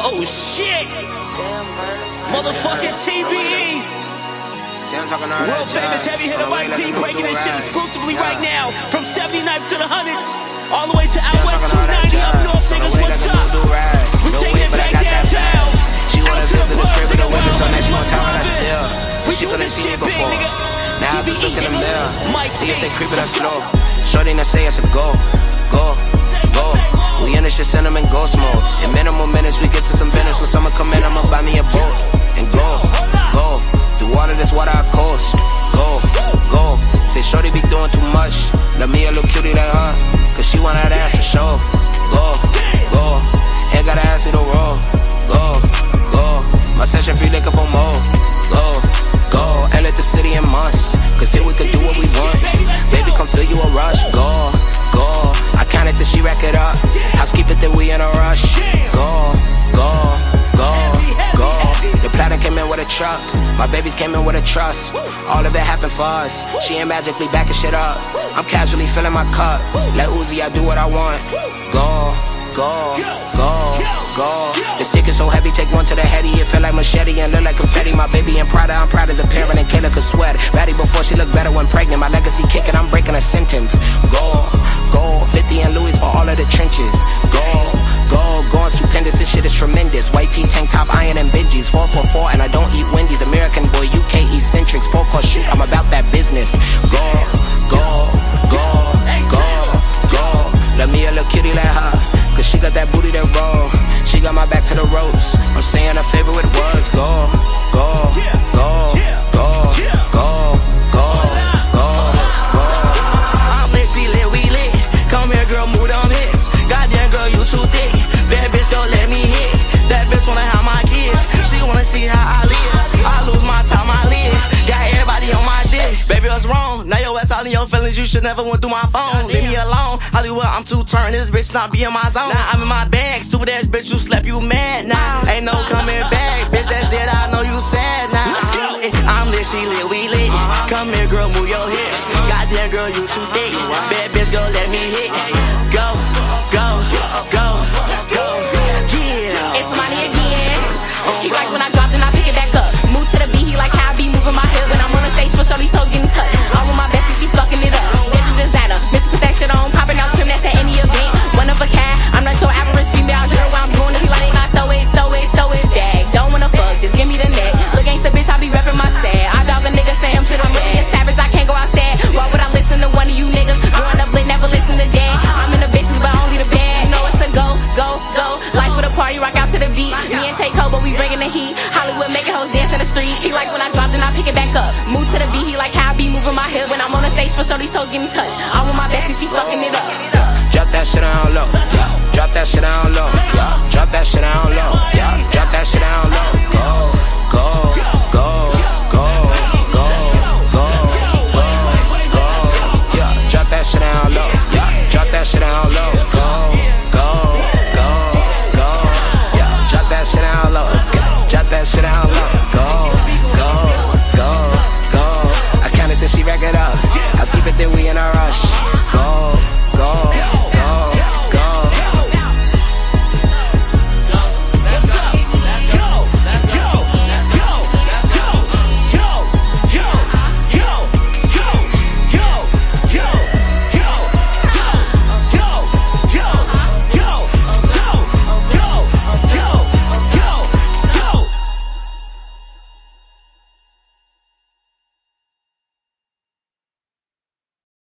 Oh shit! Motherfucking TBE! See, I'm talking all World famous heavy hitter Mike P breaking this shit exclusively right now. From 79 to the hundreds, all the way to out west talking all that 290 up north, niggas. What's up? crew do right. We No taking it back downtown. She wanna Out to the visit the crib with the women, so next more time I still. We She do couldn't this shit big, nigga. Now I just TBE, look in the mirror. See if they P. creep up slow. Shorty to say it's a go, go, go. We in this shit, in ghost mode. In minimal doing too much. Let me a little cutie like her. Cause she want that ass for sure. Go, go. Ain't gotta ask me to roll. Go, go. My session free liquor for more. Go, go. And let the city in months. Cause here we could do what we want. Baby, come feel you a rush. Go, go. I count it till she rack it up. Housekeep it we in a rush. Go, go, go, go. The platinum came in with a truck. My babies came in with a trust. All of it happened for us. She ain't magically backing shit up. I'm casually filling my cup. Let Uzi, I do what I want. Go, go, go, go. The stick is so heavy, take one to the heady. It feel like machete and look like confetti. My baby in Prada, I'm proud as a parent and Kayla could sweat. Batty before she looked better when pregnant. My legacy kicking, I'm breaking a sentence. Go, go. 50 and Louis for all of the trenches. Go, go, going stupendous. This shit is tremendous. White tee, tank top, iron and Benjis. 444 and business. Go, go, go, go, go. Let me a little kitty like her. Cause she got that booty that roll. She got my back to the ropes. I'm saying a her favorite should never went through my phone. Leave me alone. Hollywood, I'm too turned. This bitch not be in my zone. Now I'm in my bag. Stupid ass bitch, you slept, you mad now. Ain't no coming back. Bitch, that's dead. I know you sad now. Let's go. I'm lit, she lit, we lit. Uh-huh. Come here, girl, move your hips. Goddamn, girl, you too thick. Bad bitch, go let me hit. Go, go, go, go. Yeah. It's money again. He like when I drop, then I pick it back up. Move to the beat, he like how I be moving my head when I'm on the stage for sure these toes getting touched. I'm with my bestie, Rock out to the beat. Me and Take but we bringing the heat. Hollywood making hoes dance in the street. He like when I drop, then I pick it back up. Move to the beat, he like how I be moving my head when I'm on the stage for sure. These toes getting touched. I want my best, and she fucking it up. Drop that shit down low. Drop that shit down low. Drop that. down low.